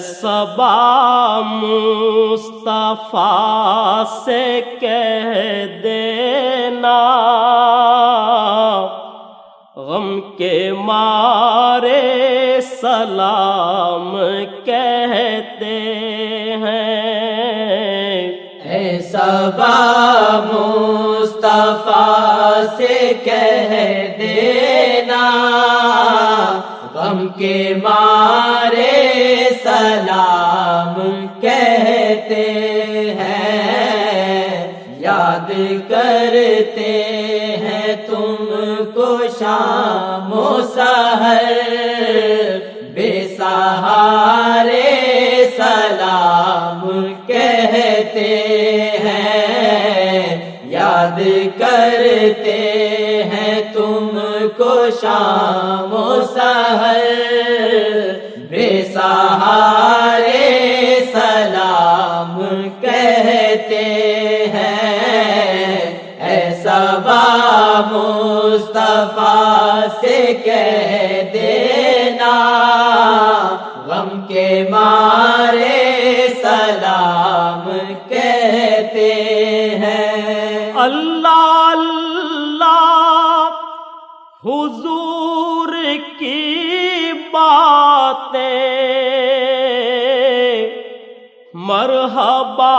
سبا مصطفیٰ سے کہہ دینا۔ غم کے مارے سلام کہتے ہیں۔ اے سبا مصطفیٰ سے کہہ دینا۔ غم کے مارے بے سہارے سلام کہتے ہیں یاد کرتے ہیں تم کو شام و سہر ایسا با مصطفیٰ سے کہہ دینا، غم کے مارے سلام کہتے ہیں۔ اللہ اللہ، حضور کی باتیں، مرحبا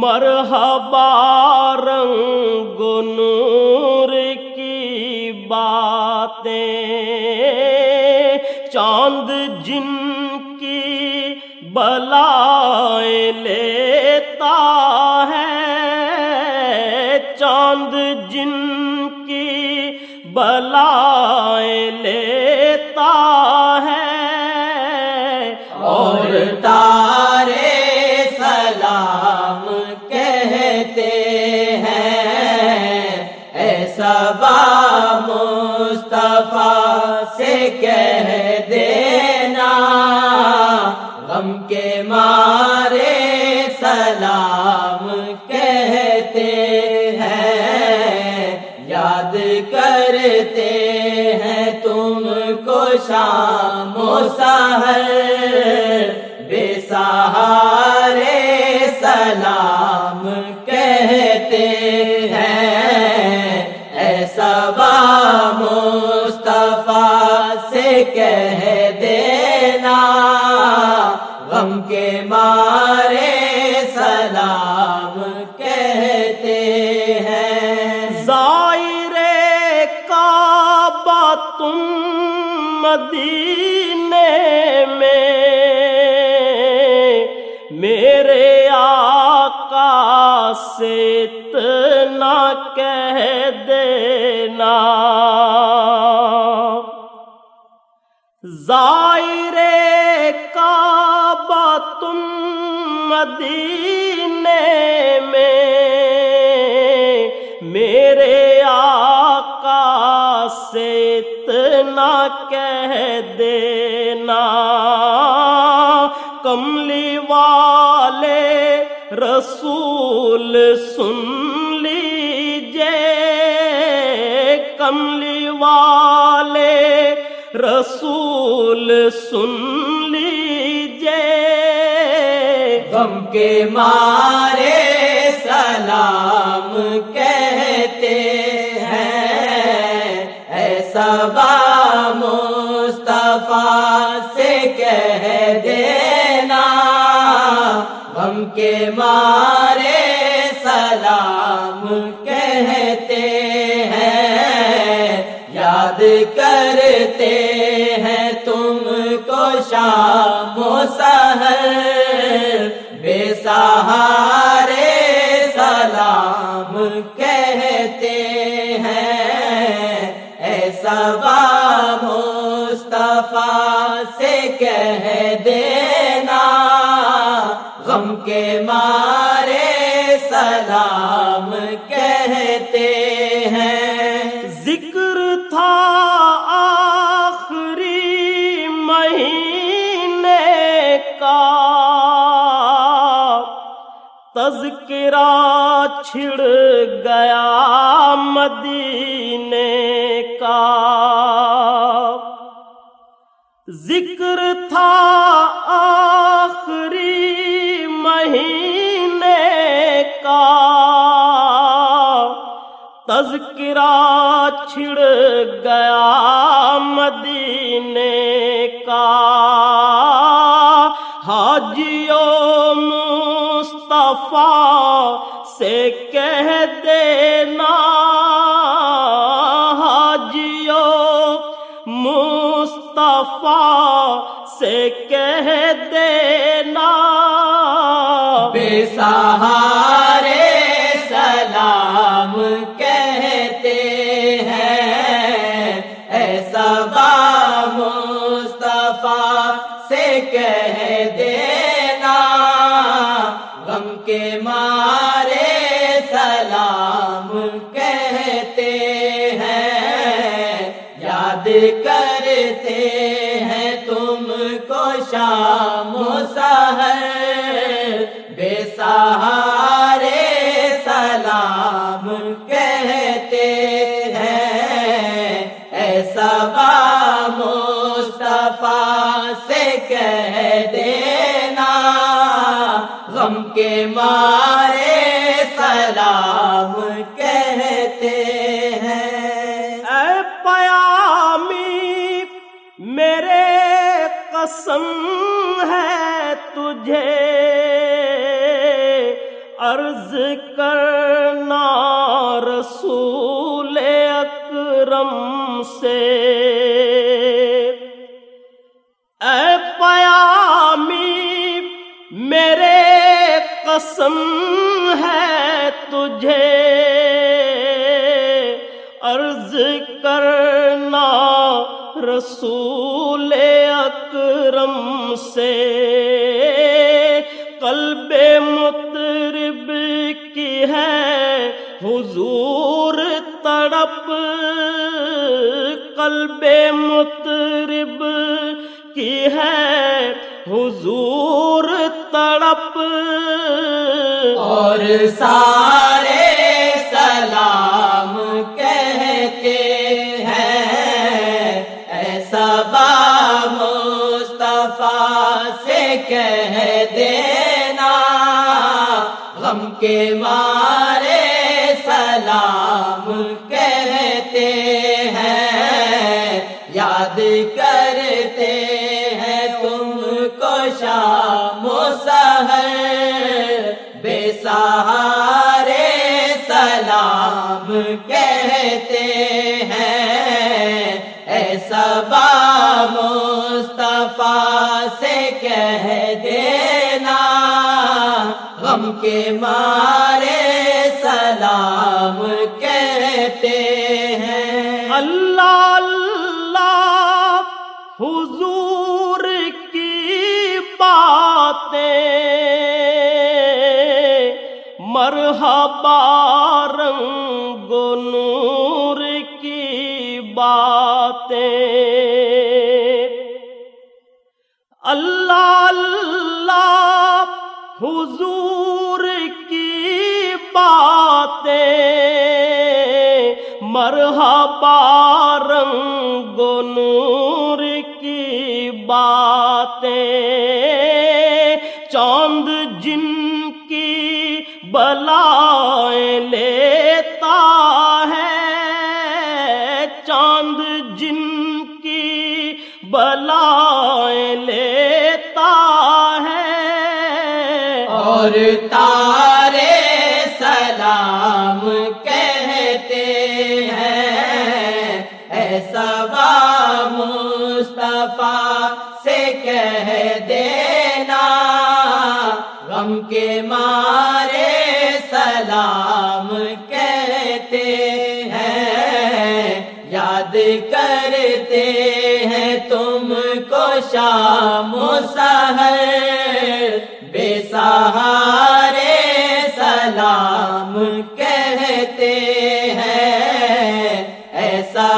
مرحبا رنگ نور کی باتیں۔ چاند جن کی بلائیں لیتا ہے۔ چاند جن کی بلائیں لیتا کے مارے سلام کہتے ہیں، یاد کرتے ہیں تم کو شام و سحر۔ بے سہارے سلام کہتے ہیں ایسا با مصطفیٰ سے کہہ آقا سے اتنا کہہ دینا۔ ظاہر کعبہ تم مدینے میں، میرے آقا سے اتنا کہہ دینا۔ کملی والے رسول سن لیجے کملی والے۔ رسول سن لیجے غم کے مارے سلام کہتے ہیں ایسا با مصطفیٰ سے کہہ کے مارے سلام کہتے ہیں، یاد کرتے ہیں تم کو شام و سحر۔ بے سہارے سلام کہتے ہیں ایسا با مصطفیٰ سے کہہ دینا غم کے مارے سلام کہتے ہیں۔ ذکر تھا آخری مہینے کا۔ تذکرہ چھڑ گیا مدینے کا۔ ذکر تھا تذکرہ چھڑ گیا مدینے کا۔ حاجیوں مصطفیٰ سے کہہ دینا سہارے سلام کہتے ہیں۔ ایسا با مصطفیٰ سے کہہ دینا، غم کے مارے سلام کہتے ہیں۔ اے پیامی، میرے قسم ہے تجھے۔ عرض کرنا رسول اکرم سے۔ اے پیامی، میرے قسم ہے تجھے۔ عرض کرنا رسول اکرم سے۔ قلب مطرب کی ہے حضور تڑپ اور سارے سلام کہتے ہیں۔ ایسا با مصطفیٰ سے کہہ دینا، غم کے مارے کہتے ہیں ایسا با مصطفیٰ سے کہہ دینا، غم کے مارے سلام کہتے ہیں۔ اللہ اللہ، حضور کی باتیں، مرحبا رنگ باتیں۔ اللہ اللہ حضور کی باتیں۔ مرحبا رنگ نور کی باتیں۔ اور تارے سلام کہتے ہیں۔ ایسا با مصطفیٰ سے کہہ دینا، غم کے مارے سلام کہتے ہیں۔ یاد کرتے ہیں تم کو شام و سحر۔ بے سہارے سلام کہتے ہیں۔ ایسا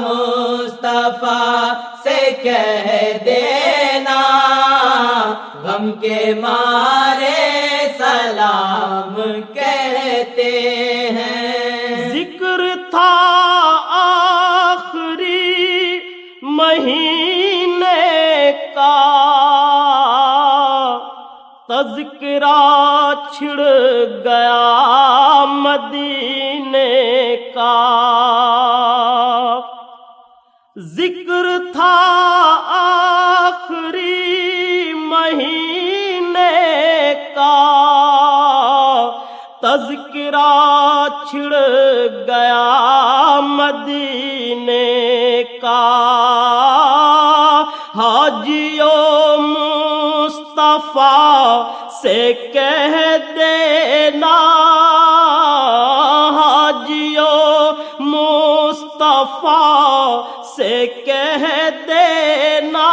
مصطفیٰ سے کہہ دینا غم کے ماں چھڑ گیا مدینے کا۔ ذکر تھا آخری مہینے کا۔ تذکرہ چھڑ گیا مدینے کا۔ حاجیوں مصطفیٰ سے کہہ دینا حاجیو مصطفیٰ سے کہہ دینا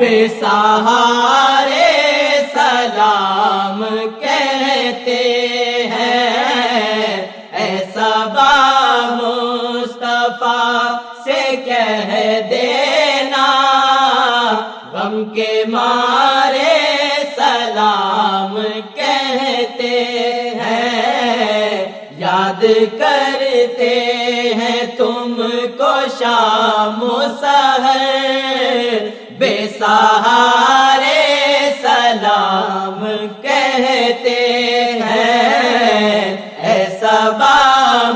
بے سہارے یاد کرتے ہیں تم کو شام و سحر، بے سہارے سلام کہتے ہیں۔ ایسا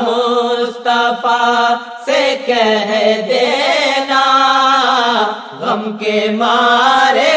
مصطفیٰ سے کہہ دینا، غم کے مارے